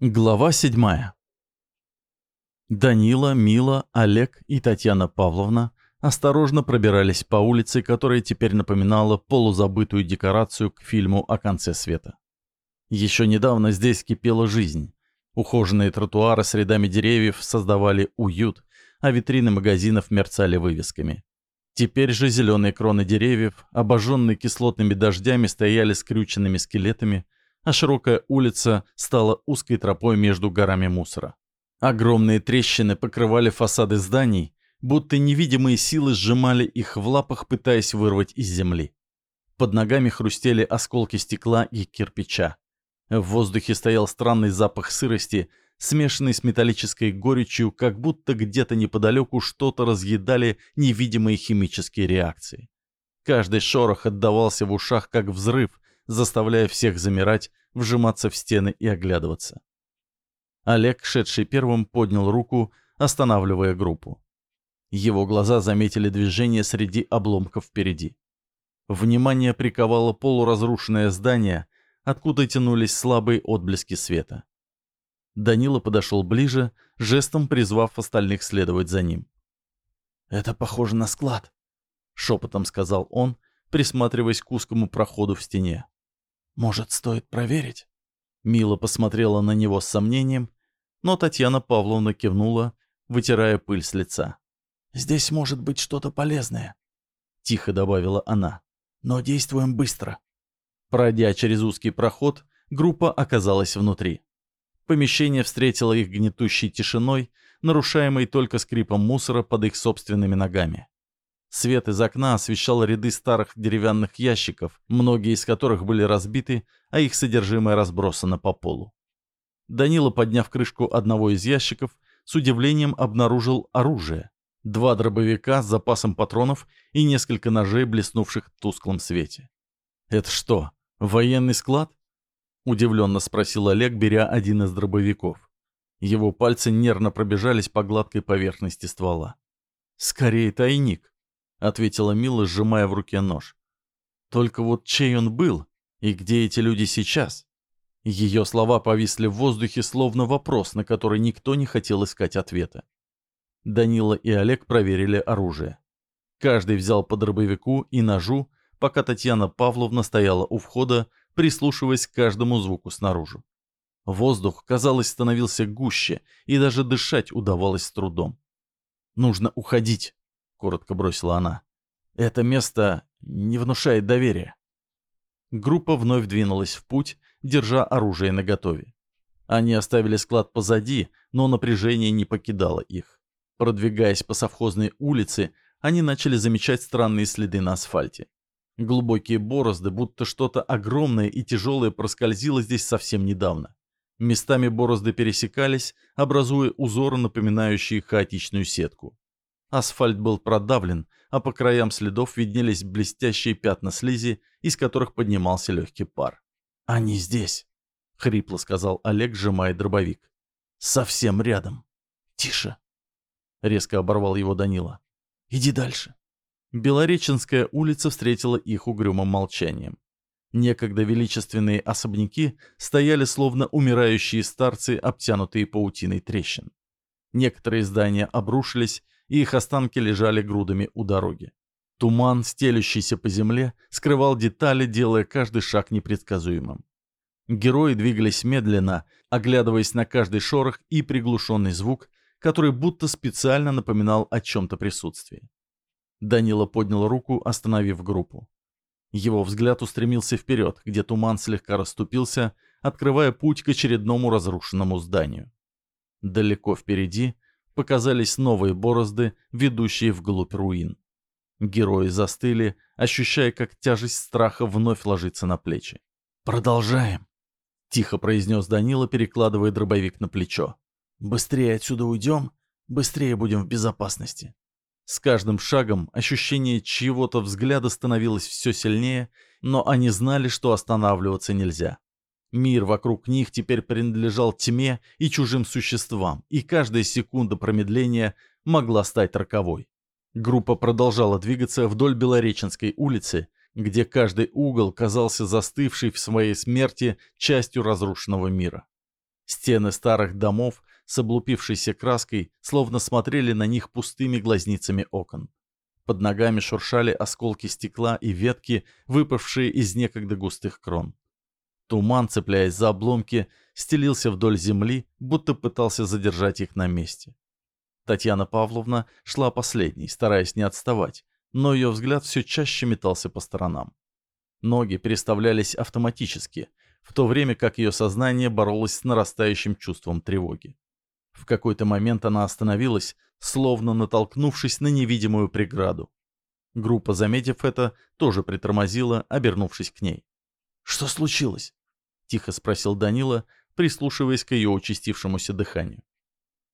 Глава 7. Данила, Мила, Олег и Татьяна Павловна осторожно пробирались по улице, которая теперь напоминала полузабытую декорацию к фильму о конце света. Еще недавно здесь кипела жизнь. Ухоженные тротуары с рядами деревьев создавали уют, а витрины магазинов мерцали вывесками. Теперь же зеленые кроны деревьев, обожженные кислотными дождями, стояли скрюченными скелетами – а широкая улица стала узкой тропой между горами мусора. Огромные трещины покрывали фасады зданий, будто невидимые силы сжимали их в лапах, пытаясь вырвать из земли. Под ногами хрустели осколки стекла и кирпича. В воздухе стоял странный запах сырости, смешанный с металлической горечью, как будто где-то неподалеку что-то разъедали невидимые химические реакции. Каждый шорох отдавался в ушах, как взрыв, заставляя всех замирать, вжиматься в стены и оглядываться. Олег, шедший первым, поднял руку, останавливая группу. Его глаза заметили движение среди обломков впереди. Внимание приковало полуразрушенное здание, откуда тянулись слабые отблески света. Данила подошел ближе, жестом призвав остальных следовать за ним. «Это похоже на склад», — шепотом сказал он, присматриваясь к узкому проходу в стене. Может, стоит проверить?» Мила посмотрела на него с сомнением, но Татьяна Павловна кивнула, вытирая пыль с лица. «Здесь может быть что-то полезное», — тихо добавила она. «Но действуем быстро». Пройдя через узкий проход, группа оказалась внутри. Помещение встретило их гнетущей тишиной, нарушаемой только скрипом мусора под их собственными ногами. Свет из окна освещал ряды старых деревянных ящиков, многие из которых были разбиты, а их содержимое разбросано по полу. Данила, подняв крышку одного из ящиков, с удивлением обнаружил оружие. Два дробовика с запасом патронов и несколько ножей, блеснувших в тусклом свете. «Это что, военный склад?» — удивленно спросил Олег, беря один из дробовиков. Его пальцы нервно пробежались по гладкой поверхности ствола. «Скорее тайник», — ответила Мила, сжимая в руке нож. «Только вот чей он был и где эти люди сейчас?» Ее слова повисли в воздухе, словно вопрос, на который никто не хотел искать ответа. Данила и Олег проверили оружие. Каждый взял по дробовику и ножу, пока Татьяна Павловна стояла у входа, прислушиваясь к каждому звуку снаружи. Воздух, казалось, становился гуще, и даже дышать удавалось с трудом. «Нужно уходить», коротко бросила она. Это место не внушает доверия. Группа вновь двинулась в путь, держа оружие наготове. Они оставили склад позади, но напряжение не покидало их. Продвигаясь по совхозной улице, они начали замечать странные следы на асфальте. Глубокие борозды, будто что-то огромное и тяжелое проскользило здесь совсем недавно. Местами борозды пересекались, образуя узоры, напоминающие хаотичную сетку. Асфальт был продавлен, а по краям следов виднелись блестящие пятна слизи, из которых поднимался легкий пар. «Они здесь», — хрипло сказал Олег, сжимая дробовик. «Совсем рядом. Тише», — резко оборвал его Данила. «Иди дальше». Белореченская улица встретила их угрюмым молчанием. Некогда величественные особняки стояли словно умирающие старцы, обтянутые паутиной трещин. Некоторые здания обрушились, и их останки лежали грудами у дороги. Туман, стелющийся по земле, скрывал детали, делая каждый шаг непредсказуемым. Герои двигались медленно, оглядываясь на каждый шорох и приглушенный звук, который будто специально напоминал о чем-то присутствии. Данила поднял руку, остановив группу. Его взгляд устремился вперед, где туман слегка расступился, открывая путь к очередному разрушенному зданию. Далеко впереди показались новые борозды, ведущие вглубь руин. Герои застыли, ощущая, как тяжесть страха вновь ложится на плечи. «Продолжаем», — тихо произнес Данила, перекладывая дробовик на плечо. «Быстрее отсюда уйдем, быстрее будем в безопасности». С каждым шагом ощущение чьего-то взгляда становилось все сильнее, но они знали, что останавливаться нельзя. Мир вокруг них теперь принадлежал тьме и чужим существам, и каждая секунда промедления могла стать роковой. Группа продолжала двигаться вдоль Белореченской улицы, где каждый угол казался застывшей в своей смерти частью разрушенного мира. Стены старых домов с облупившейся краской словно смотрели на них пустыми глазницами окон. Под ногами шуршали осколки стекла и ветки, выпавшие из некогда густых крон. Туман, цепляясь за обломки, стелился вдоль земли, будто пытался задержать их на месте. Татьяна Павловна шла последней, стараясь не отставать, но ее взгляд все чаще метался по сторонам. Ноги переставлялись автоматически, в то время как ее сознание боролось с нарастающим чувством тревоги. В какой-то момент она остановилась, словно натолкнувшись на невидимую преграду. Группа, заметив это, тоже притормозила, обернувшись к ней. «Что случилось?» — тихо спросил Данила, прислушиваясь к ее участившемуся дыханию.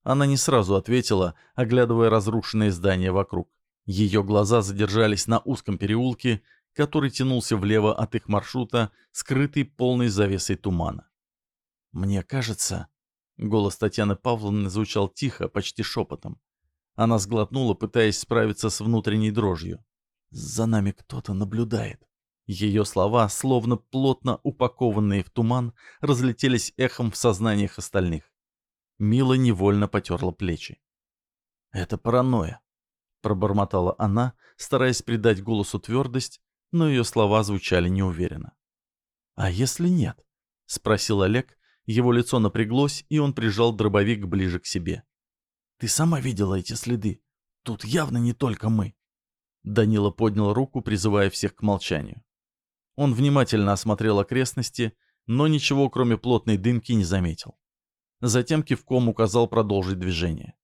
Она не сразу ответила, оглядывая разрушенные здания вокруг. Ее глаза задержались на узком переулке, который тянулся влево от их маршрута, скрытый полной завесой тумана. «Мне кажется...» — голос Татьяны Павловны звучал тихо, почти шепотом. Она сглотнула, пытаясь справиться с внутренней дрожью. «За нами кто-то наблюдает». Ее слова, словно плотно упакованные в туман, разлетелись эхом в сознаниях остальных. Мила невольно потерла плечи. «Это паранойя», — пробормотала она, стараясь придать голосу твердость, но ее слова звучали неуверенно. «А если нет?» — спросил Олег. Его лицо напряглось, и он прижал дробовик ближе к себе. «Ты сама видела эти следы? Тут явно не только мы». Данила поднял руку, призывая всех к молчанию. Он внимательно осмотрел окрестности, но ничего, кроме плотной дымки, не заметил. Затем кивком указал продолжить движение.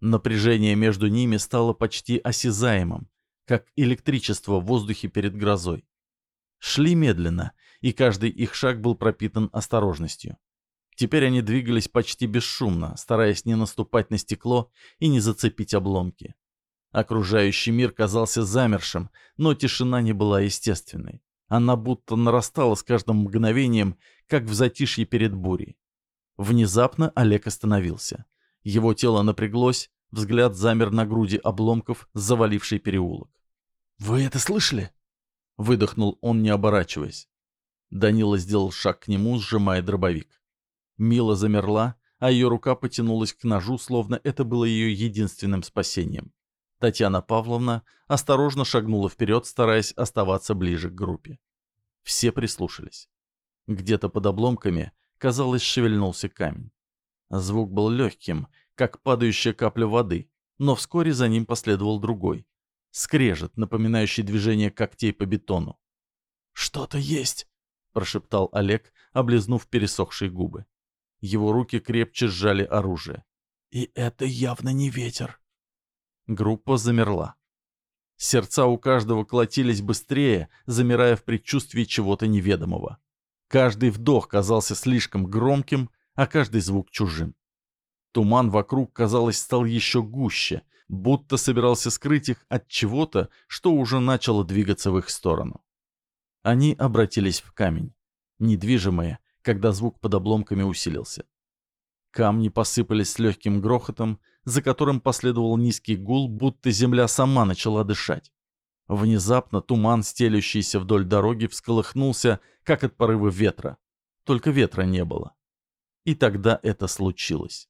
Напряжение между ними стало почти осязаемым, как электричество в воздухе перед грозой. Шли медленно, и каждый их шаг был пропитан осторожностью. Теперь они двигались почти бесшумно, стараясь не наступать на стекло и не зацепить обломки. Окружающий мир казался замершим, но тишина не была естественной. Она будто нарастала с каждым мгновением, как в затишье перед бурей. Внезапно Олег остановился. Его тело напряглось, взгляд замер на груди обломков, заваливший переулок. «Вы это слышали?» — выдохнул он, не оборачиваясь. Данила сделал шаг к нему, сжимая дробовик. Мила замерла, а ее рука потянулась к ножу, словно это было ее единственным спасением. Татьяна Павловна осторожно шагнула вперед, стараясь оставаться ближе к группе. Все прислушались. Где-то под обломками Казалось, шевельнулся камень. Звук был легким, как падающая капля воды, но вскоре за ним последовал другой. Скрежет, напоминающий движение когтей по бетону. «Что-то есть!» — прошептал Олег, облизнув пересохшие губы. Его руки крепче сжали оружие. «И это явно не ветер!» Группа замерла. Сердца у каждого колотились быстрее, замирая в предчувствии чего-то неведомого. Каждый вдох казался слишком громким, а каждый звук чужим. Туман вокруг, казалось, стал еще гуще, будто собирался скрыть их от чего-то, что уже начало двигаться в их сторону. Они обратились в камень, недвижимые, когда звук под обломками усилился. Камни посыпались с легким грохотом, за которым последовал низкий гул, будто земля сама начала дышать. Внезапно туман, стелющийся вдоль дороги, всколыхнулся, как от порыва ветра. Только ветра не было. И тогда это случилось.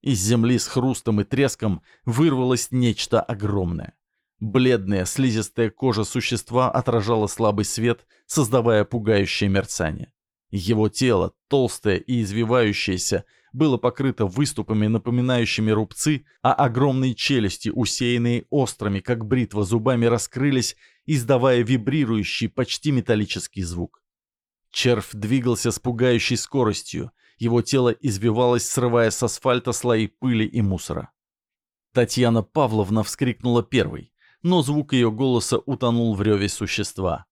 Из земли с хрустом и треском вырвалось нечто огромное. Бледная, слизистая кожа существа отражала слабый свет, создавая пугающее мерцание. Его тело, толстое и извивающееся, было покрыто выступами, напоминающими рубцы, а огромные челюсти, усеянные острыми, как бритва, зубами раскрылись, издавая вибрирующий, почти металлический звук. Червь двигался с пугающей скоростью, его тело извивалось, срывая с асфальта слои пыли и мусора. Татьяна Павловна вскрикнула первой, но звук ее голоса утонул в реве существа.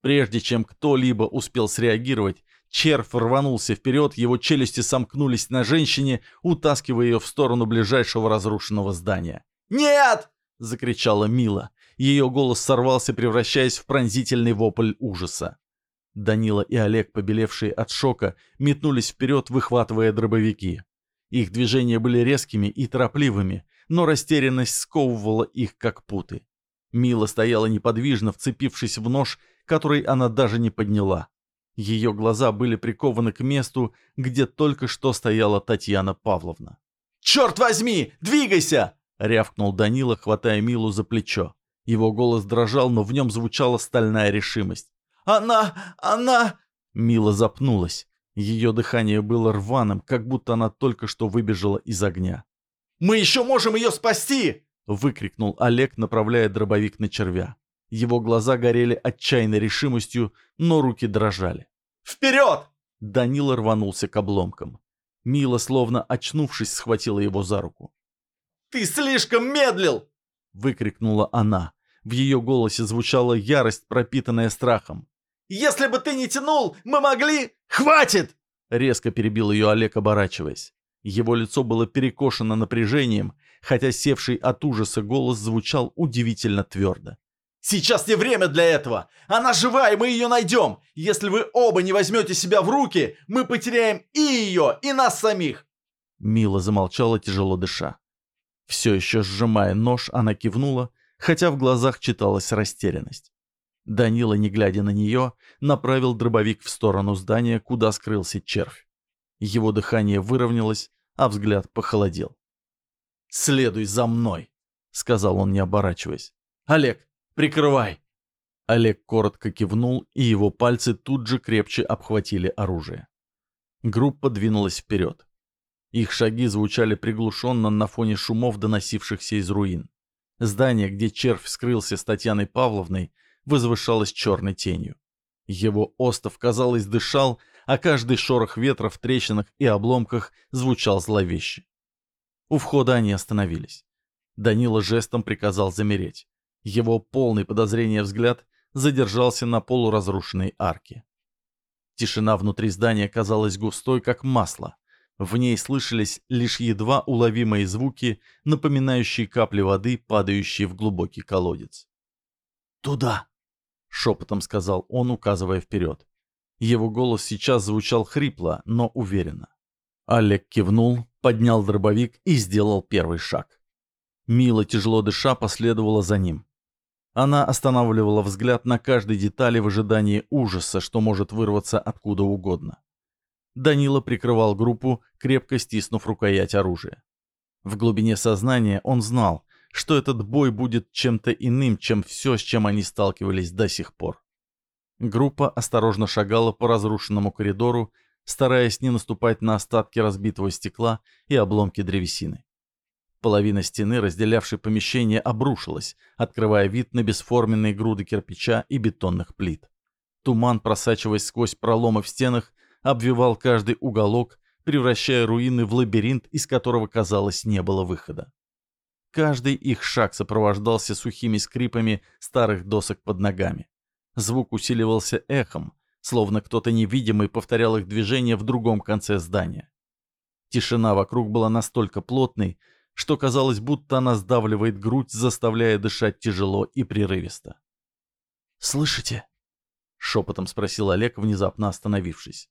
Прежде чем кто-либо успел среагировать, Червь рванулся вперед, его челюсти сомкнулись на женщине, утаскивая ее в сторону ближайшего разрушенного здания. «Нет!» — закричала Мила. Ее голос сорвался, превращаясь в пронзительный вопль ужаса. Данила и Олег, побелевшие от шока, метнулись вперед, выхватывая дробовики. Их движения были резкими и торопливыми, но растерянность сковывала их как путы. Мила стояла неподвижно, вцепившись в нож, который она даже не подняла. Ее глаза были прикованы к месту, где только что стояла Татьяна Павловна. «Черт возьми! Двигайся!» — рявкнул Данила, хватая Милу за плечо. Его голос дрожал, но в нем звучала стальная решимость. «Она! Она!» Мила запнулась. Ее дыхание было рваным, как будто она только что выбежала из огня. «Мы еще можем ее спасти!» — выкрикнул Олег, направляя дробовик на червя. Его глаза горели отчаянной решимостью, но руки дрожали. «Вперед!» Данила рванулся к обломкам. Мила, словно очнувшись, схватила его за руку. «Ты слишком медлил!» — выкрикнула она. В ее голосе звучала ярость, пропитанная страхом. «Если бы ты не тянул, мы могли...» «Хватит!» — резко перебил ее Олег, оборачиваясь. Его лицо было перекошено напряжением, хотя севший от ужаса голос звучал удивительно твердо. Сейчас не время для этого. Она жива, и мы ее найдем. Если вы оба не возьмете себя в руки, мы потеряем и ее, и нас самих. Мила замолчала, тяжело дыша. Все еще сжимая нож, она кивнула, хотя в глазах читалась растерянность. Данила, не глядя на нее, направил дробовик в сторону здания, куда скрылся червь. Его дыхание выровнялось, а взгляд похолодел. «Следуй за мной», — сказал он, не оборачиваясь. «Олег, Прикрывай!» Олег коротко кивнул, и его пальцы тут же крепче обхватили оружие. Группа двинулась вперед. Их шаги звучали приглушенно на фоне шумов, доносившихся из руин. Здание, где червь скрылся с Татьяной Павловной, возвышалось черной тенью. Его остов, казалось, дышал, а каждый шорох ветра в трещинах и обломках звучал зловеще. У входа они остановились. Данила жестом приказал замереть. Его полный подозрения взгляд задержался на полуразрушенной арке. Тишина внутри здания казалась густой, как масло. В ней слышались лишь едва уловимые звуки, напоминающие капли воды, падающие в глубокий колодец. «Туда!» — шепотом сказал он, указывая вперед. Его голос сейчас звучал хрипло, но уверенно. Олег кивнул, поднял дробовик и сделал первый шаг. Мила, тяжело дыша, последовала за ним. Она останавливала взгляд на каждой детали в ожидании ужаса, что может вырваться откуда угодно. Данила прикрывал группу, крепко стиснув рукоять оружия. В глубине сознания он знал, что этот бой будет чем-то иным, чем все, с чем они сталкивались до сих пор. Группа осторожно шагала по разрушенному коридору, стараясь не наступать на остатки разбитого стекла и обломки древесины. Половина стены, разделявшей помещение, обрушилась, открывая вид на бесформенные груды кирпича и бетонных плит. Туман, просачиваясь сквозь проломы в стенах, обвивал каждый уголок, превращая руины в лабиринт, из которого, казалось, не было выхода. Каждый их шаг сопровождался сухими скрипами старых досок под ногами. Звук усиливался эхом, словно кто-то невидимый повторял их движение в другом конце здания. Тишина вокруг была настолько плотной, что казалось, будто она сдавливает грудь, заставляя дышать тяжело и прерывисто. «Слышите?» — шепотом спросил Олег, внезапно остановившись.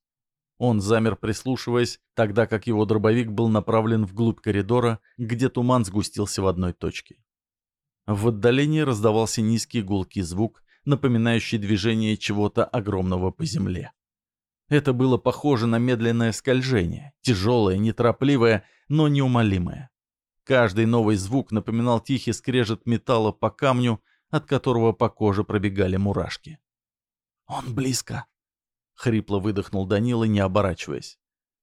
Он замер, прислушиваясь, тогда как его дробовик был направлен вглубь коридора, где туман сгустился в одной точке. В отдалении раздавался низкий гулкий звук, напоминающий движение чего-то огромного по земле. Это было похоже на медленное скольжение, тяжелое, неторопливое, но неумолимое. Каждый новый звук напоминал тихий скрежет металла по камню, от которого по коже пробегали мурашки. «Он близко!» — хрипло выдохнул Данила, не оборачиваясь.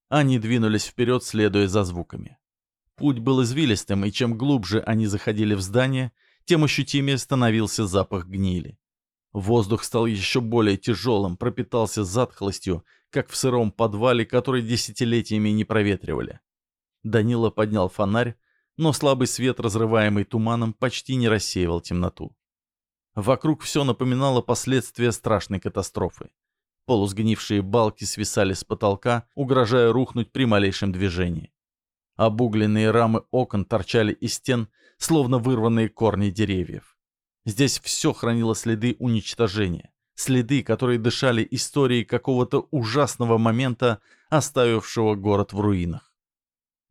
Они двинулись вперед, следуя за звуками. Путь был извилистым, и чем глубже они заходили в здание, тем ощутимее становился запах гнили. Воздух стал еще более тяжелым, пропитался затхлостью, как в сыром подвале, который десятилетиями не проветривали. Данила поднял фонарь, но слабый свет, разрываемый туманом, почти не рассеивал темноту. Вокруг все напоминало последствия страшной катастрофы. Полусгнившие балки свисали с потолка, угрожая рухнуть при малейшем движении. Обугленные рамы окон торчали из стен, словно вырванные корни деревьев. Здесь все хранило следы уничтожения, следы, которые дышали историей какого-то ужасного момента, оставившего город в руинах.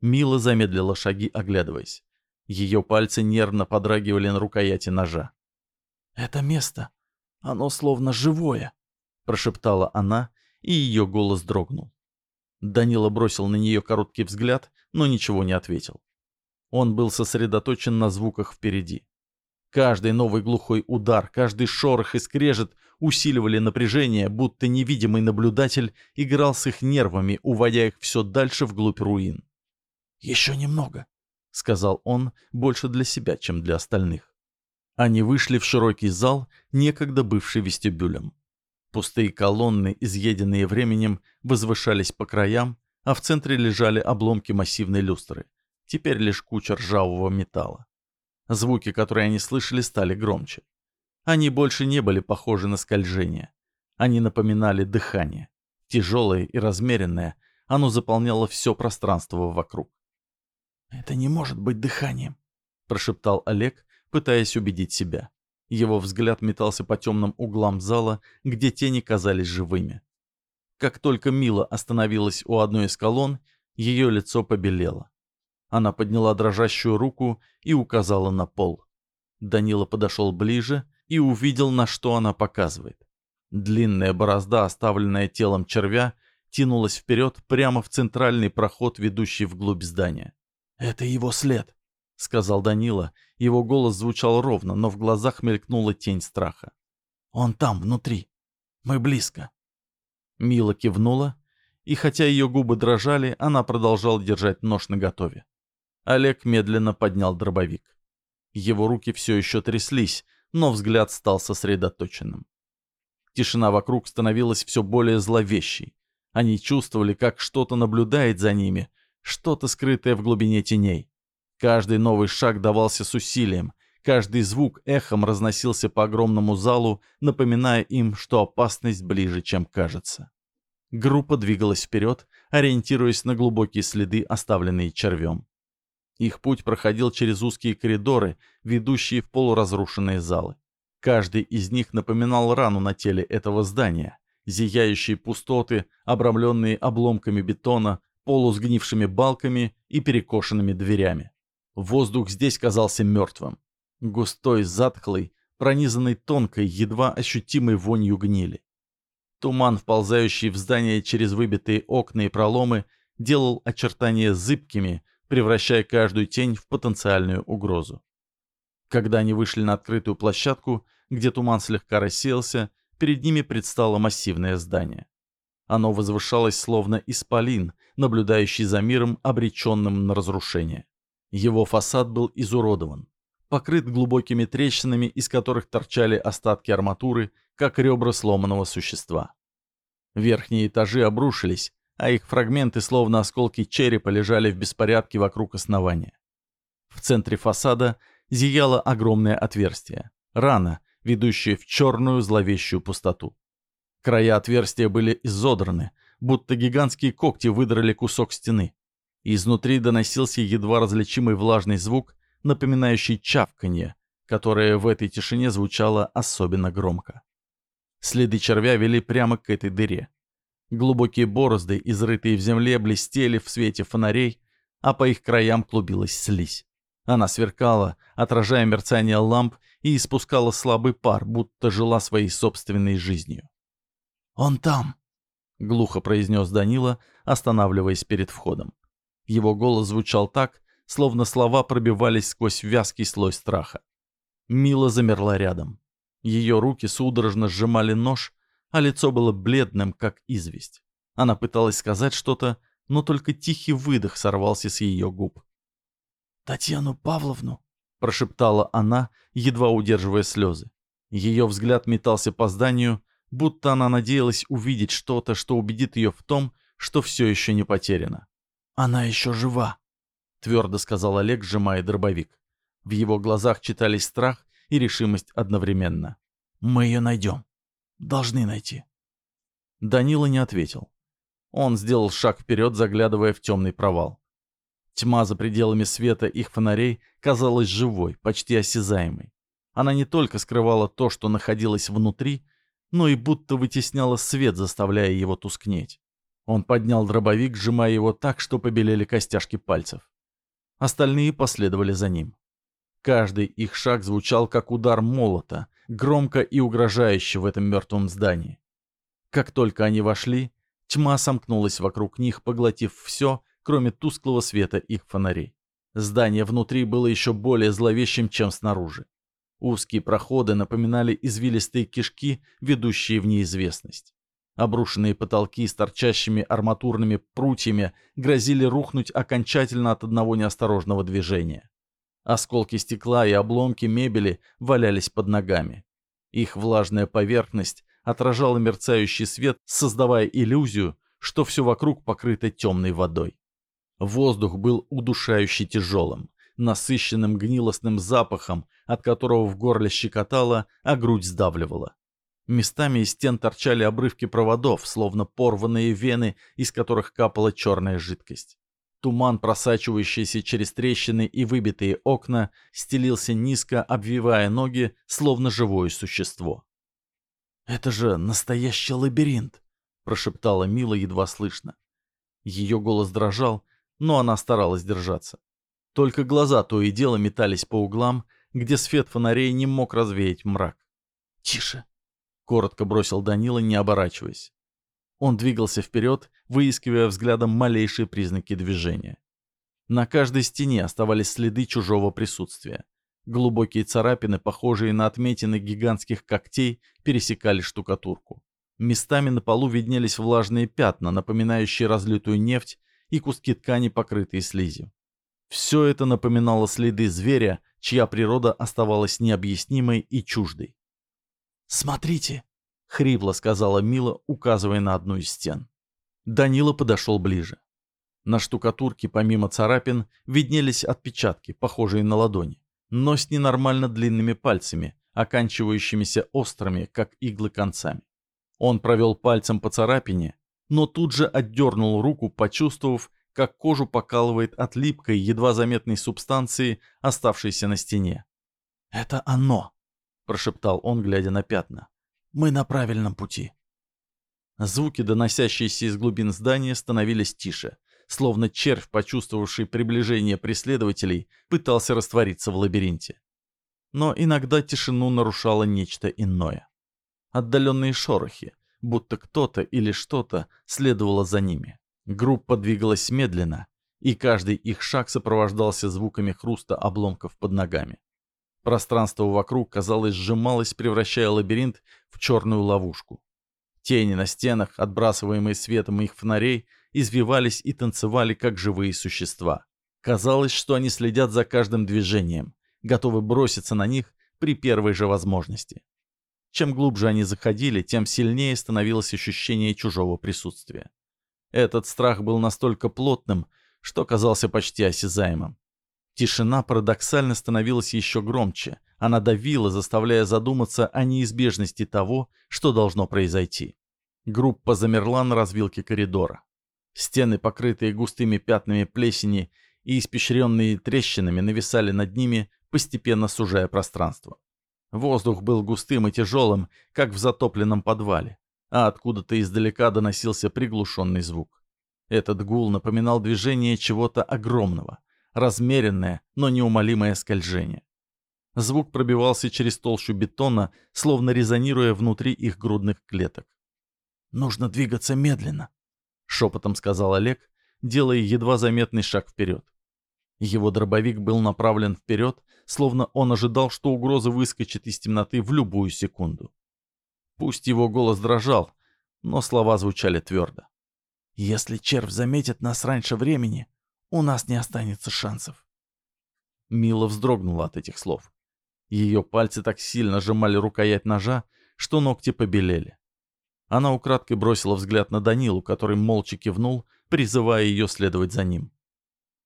Мила замедлила шаги, оглядываясь. Ее пальцы нервно подрагивали на рукояти ножа. «Это место, оно словно живое», — прошептала она, и ее голос дрогнул. Данила бросил на нее короткий взгляд, но ничего не ответил. Он был сосредоточен на звуках впереди. Каждый новый глухой удар, каждый шорох и скрежет усиливали напряжение, будто невидимый наблюдатель играл с их нервами, уводя их все дальше вглубь руин. «Еще немного», — сказал он, больше для себя, чем для остальных. Они вышли в широкий зал, некогда бывший вестибюлем. Пустые колонны, изъеденные временем, возвышались по краям, а в центре лежали обломки массивной люстры. Теперь лишь куча ржавого металла. Звуки, которые они слышали, стали громче. Они больше не были похожи на скольжение. Они напоминали дыхание. Тяжелое и размеренное, оно заполняло все пространство вокруг. «Это не может быть дыханием», — прошептал Олег, пытаясь убедить себя. Его взгляд метался по темным углам зала, где тени казались живыми. Как только Мила остановилась у одной из колонн, ее лицо побелело. Она подняла дрожащую руку и указала на пол. Данила подошел ближе и увидел, на что она показывает. Длинная борозда, оставленная телом червя, тянулась вперед прямо в центральный проход, ведущий вглубь здания. «Это его след», — сказал Данила. Его голос звучал ровно, но в глазах мелькнула тень страха. «Он там, внутри. Мы близко». Мила кивнула, и хотя ее губы дрожали, она продолжала держать нож наготове. Олег медленно поднял дробовик. Его руки все еще тряслись, но взгляд стал сосредоточенным. Тишина вокруг становилась все более зловещей. Они чувствовали, как что-то наблюдает за ними, что-то скрытое в глубине теней. Каждый новый шаг давался с усилием, каждый звук эхом разносился по огромному залу, напоминая им, что опасность ближе, чем кажется. Группа двигалась вперед, ориентируясь на глубокие следы, оставленные червем. Их путь проходил через узкие коридоры, ведущие в полуразрушенные залы. Каждый из них напоминал рану на теле этого здания, зияющие пустоты, обрамленные обломками бетона, полусгнившими балками и перекошенными дверями. Воздух здесь казался мертвым. Густой, затхлый, пронизанный тонкой, едва ощутимой вонью гнили. Туман, вползающий в здание через выбитые окна и проломы, делал очертания зыбкими, превращая каждую тень в потенциальную угрозу. Когда они вышли на открытую площадку, где туман слегка рассеялся, перед ними предстало массивное здание. Оно возвышалось словно исполин, наблюдающий за миром, обреченным на разрушение. Его фасад был изуродован, покрыт глубокими трещинами, из которых торчали остатки арматуры, как ребра сломанного существа. Верхние этажи обрушились, а их фрагменты, словно осколки черепа, лежали в беспорядке вокруг основания. В центре фасада зияло огромное отверстие, рана, ведущая в черную зловещую пустоту. Края отверстия были изодраны, будто гигантские когти выдрали кусок стены. Изнутри доносился едва различимый влажный звук, напоминающий чавканье, которое в этой тишине звучало особенно громко. Следы червя вели прямо к этой дыре. Глубокие борозды, изрытые в земле, блестели в свете фонарей, а по их краям клубилась слизь. Она сверкала, отражая мерцание ламп, и испускала слабый пар, будто жила своей собственной жизнью. «Он там!» — глухо произнес Данила, останавливаясь перед входом. Его голос звучал так, словно слова пробивались сквозь вязкий слой страха. Мила замерла рядом. Ее руки судорожно сжимали нож, а лицо было бледным, как известь. Она пыталась сказать что-то, но только тихий выдох сорвался с ее губ. «Татьяну Павловну?» — прошептала она, едва удерживая слезы. Ее взгляд метался по зданию, будто она надеялась увидеть что-то, что убедит ее в том, что все еще не потеряно. «Она еще жива», — твердо сказал Олег, сжимая дробовик. В его глазах читались страх и решимость одновременно. «Мы ее найдем». Должны найти. Данила не ответил. Он сделал шаг вперед, заглядывая в темный провал. Тьма за пределами света их фонарей казалась живой, почти осязаемой. Она не только скрывала то, что находилось внутри, но и будто вытесняла свет, заставляя его тускнеть. Он поднял дробовик, сжимая его так, что побелели костяшки пальцев. Остальные последовали за ним. Каждый их шаг звучал как удар молота, громко и угрожающе в этом мертвом здании. Как только они вошли, тьма сомкнулась вокруг них, поглотив все, кроме тусклого света их фонарей. Здание внутри было еще более зловещим, чем снаружи. Узкие проходы напоминали извилистые кишки, ведущие в неизвестность. Обрушенные потолки с торчащими арматурными прутьями грозили рухнуть окончательно от одного неосторожного движения. Осколки стекла и обломки мебели валялись под ногами. Их влажная поверхность отражала мерцающий свет, создавая иллюзию, что все вокруг покрыто темной водой. Воздух был удушающе тяжелым, насыщенным гнилостным запахом, от которого в горле щекотало, а грудь сдавливала. Местами из стен торчали обрывки проводов, словно порванные вены, из которых капала черная жидкость. Туман, просачивающийся через трещины и выбитые окна, стелился низко, обвивая ноги, словно живое существо. «Это же настоящий лабиринт!» — прошептала Мила едва слышно. Ее голос дрожал, но она старалась держаться. Только глаза то и дело метались по углам, где свет фонарей не мог развеять мрак. «Тише!» — коротко бросил Данила, не оборачиваясь. Он двигался вперед, выискивая взглядом малейшие признаки движения. На каждой стене оставались следы чужого присутствия. Глубокие царапины, похожие на отметины гигантских когтей, пересекали штукатурку. Местами на полу виднелись влажные пятна, напоминающие разлитую нефть, и куски ткани, покрытые слизью. Все это напоминало следы зверя, чья природа оставалась необъяснимой и чуждой. «Смотрите!» — хрипло сказала Мила, указывая на одну из стен. Данила подошел ближе. На штукатурке, помимо царапин, виднелись отпечатки, похожие на ладони но с ненормально длинными пальцами, оканчивающимися острыми, как иглы концами. Он провел пальцем по царапине, но тут же отдернул руку, почувствовав, как кожу покалывает от липкой, едва заметной субстанции, оставшейся на стене. «Это оно!» — прошептал он, глядя на пятна. «Мы на правильном пути». Звуки, доносящиеся из глубин здания, становились тише — словно червь, почувствовавший приближение преследователей, пытался раствориться в лабиринте. Но иногда тишину нарушало нечто иное. Отдаленные шорохи, будто кто-то или что-то следовало за ними. Группа двигалась медленно, и каждый их шаг сопровождался звуками хруста обломков под ногами. Пространство вокруг, казалось, сжималось, превращая лабиринт в черную ловушку. Тени на стенах, отбрасываемые светом их фонарей, извивались и танцевали, как живые существа. Казалось, что они следят за каждым движением, готовы броситься на них при первой же возможности. Чем глубже они заходили, тем сильнее становилось ощущение чужого присутствия. Этот страх был настолько плотным, что казался почти осязаемым. Тишина парадоксально становилась еще громче. Она давила, заставляя задуматься о неизбежности того, что должно произойти. Группа замерла на развилке коридора. Стены, покрытые густыми пятнами плесени и испещренные трещинами, нависали над ними, постепенно сужая пространство. Воздух был густым и тяжелым, как в затопленном подвале, а откуда-то издалека доносился приглушенный звук. Этот гул напоминал движение чего-то огромного, размеренное, но неумолимое скольжение. Звук пробивался через толщу бетона, словно резонируя внутри их грудных клеток. «Нужно двигаться медленно», шепотом сказал Олег, делая едва заметный шаг вперед. Его дробовик был направлен вперед, словно он ожидал, что угроза выскочит из темноты в любую секунду. Пусть его голос дрожал, но слова звучали твердо. «Если червь заметит нас раньше времени, у нас не останется шансов». Мила вздрогнула от этих слов. Ее пальцы так сильно сжимали рукоять ножа, что ногти побелели. Она украдкой бросила взгляд на Данилу, который молча кивнул, призывая ее следовать за ним.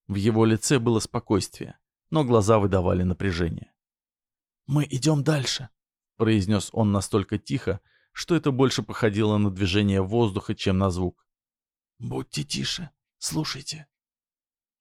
В его лице было спокойствие, но глаза выдавали напряжение. «Мы идем дальше», — произнес он настолько тихо, что это больше походило на движение воздуха, чем на звук. «Будьте тише, слушайте».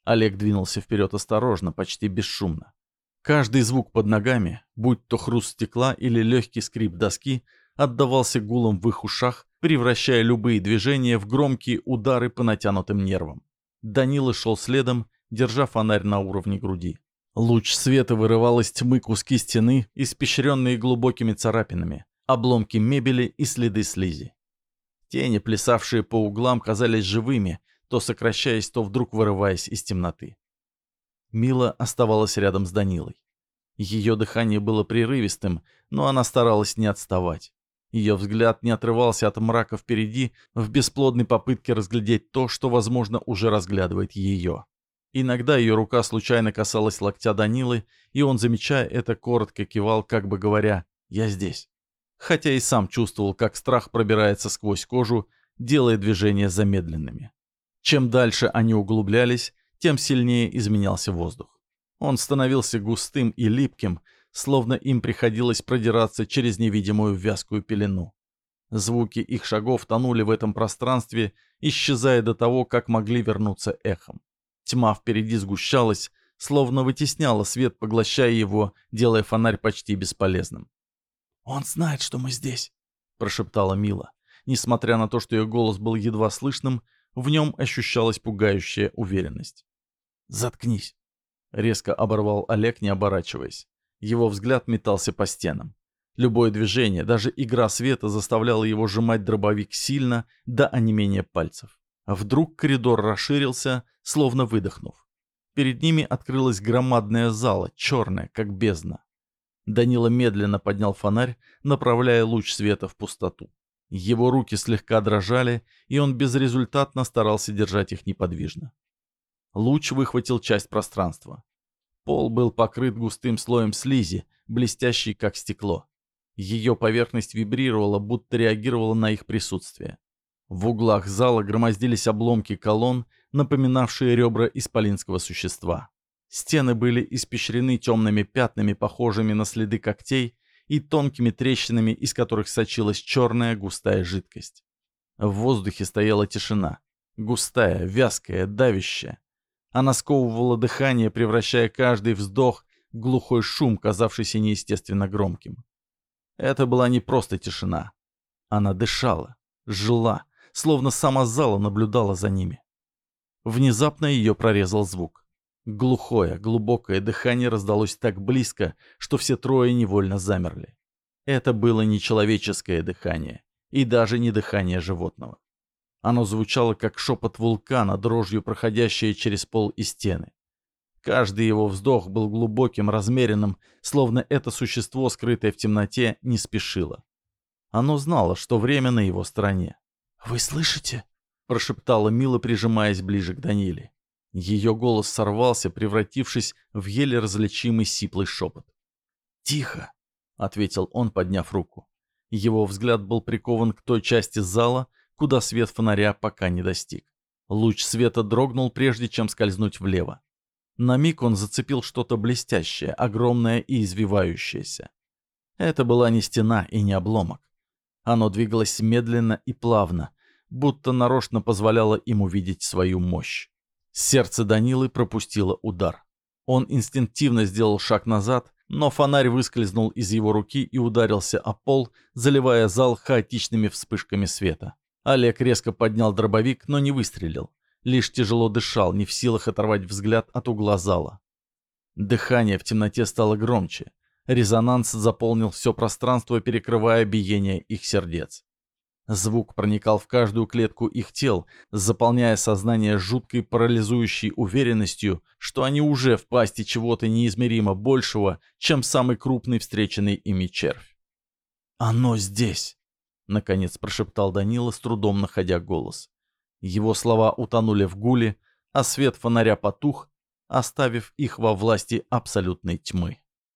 Олег двинулся вперед осторожно, почти бесшумно. Каждый звук под ногами, будь то хруст стекла или легкий скрип доски, отдавался гулом в их ушах, превращая любые движения в громкие удары по натянутым нервам. Данила шел следом, держа фонарь на уровне груди. Луч света вырывал из тьмы куски стены, испещренные глубокими царапинами, обломки мебели и следы слизи. Тени, плясавшие по углам, казались живыми, то сокращаясь, то вдруг вырываясь из темноты. Мила оставалась рядом с Данилой. Ее дыхание было прерывистым, но она старалась не отставать. Ее взгляд не отрывался от мрака впереди в бесплодной попытке разглядеть то, что, возможно, уже разглядывает ее. Иногда ее рука случайно касалась локтя Данилы, и он, замечая это, коротко кивал, как бы говоря «Я здесь». Хотя и сам чувствовал, как страх пробирается сквозь кожу, делая движения замедленными. Чем дальше они углублялись, тем сильнее изменялся воздух. Он становился густым и липким, словно им приходилось продираться через невидимую вязкую пелену. Звуки их шагов тонули в этом пространстве, исчезая до того, как могли вернуться эхом. Тьма впереди сгущалась, словно вытесняла свет, поглощая его, делая фонарь почти бесполезным. «Он знает, что мы здесь», — прошептала Мила. Несмотря на то, что ее голос был едва слышным, в нем ощущалась пугающая уверенность. «Заткнись!» — резко оборвал Олег, не оборачиваясь. Его взгляд метался по стенам. Любое движение, даже игра света заставляла его сжимать дробовик сильно, до онемения пальцев. Вдруг коридор расширился, словно выдохнув. Перед ними открылась громадная зала, черная, как бездна. Данила медленно поднял фонарь, направляя луч света в пустоту. Его руки слегка дрожали, и он безрезультатно старался держать их неподвижно. Луч выхватил часть пространства. Пол был покрыт густым слоем слизи, блестящей как стекло. Ее поверхность вибрировала, будто реагировала на их присутствие. В углах зала громоздились обломки колонн, напоминавшие ребра исполинского существа. Стены были испещрены темными пятнами, похожими на следы когтей, и тонкими трещинами, из которых сочилась черная густая жидкость. В воздухе стояла тишина. Густая, вязкая, давящая. Она сковывала дыхание, превращая каждый вздох в глухой шум, казавшийся неестественно громким. Это была не просто тишина. Она дышала, жила, словно сама зала наблюдала за ними. Внезапно ее прорезал звук. Глухое, глубокое дыхание раздалось так близко, что все трое невольно замерли. Это было не человеческое дыхание, и даже не дыхание животного. Оно звучало, как шепот вулкана, дрожью проходящее через пол и стены. Каждый его вздох был глубоким, размеренным, словно это существо, скрытое в темноте, не спешило. Оно знало, что время на его стороне. «Вы слышите?» — прошептала Мила, прижимаясь ближе к Даниле. Ее голос сорвался, превратившись в еле различимый сиплый шепот. «Тихо!» — ответил он, подняв руку. Его взгляд был прикован к той части зала, куда свет фонаря пока не достиг. Луч света дрогнул, прежде чем скользнуть влево. На миг он зацепил что-то блестящее, огромное и извивающееся. Это была не стена и не обломок. Оно двигалось медленно и плавно, будто нарочно позволяло им увидеть свою мощь. Сердце Данилы пропустило удар. Он инстинктивно сделал шаг назад, но фонарь выскользнул из его руки и ударился о пол, заливая зал хаотичными вспышками света. Олег резко поднял дробовик, но не выстрелил. Лишь тяжело дышал, не в силах оторвать взгляд от угла зала. Дыхание в темноте стало громче. Резонанс заполнил все пространство, перекрывая биение их сердец. Звук проникал в каждую клетку их тел, заполняя сознание жуткой парализующей уверенностью, что они уже в пасти чего-то неизмеримо большего, чем самый крупный встреченный ими червь. «Оно здесь!» — наконец прошептал Данила, с трудом находя голос. Его слова утонули в гуле, а свет фонаря потух, оставив их во власти абсолютной тьмы.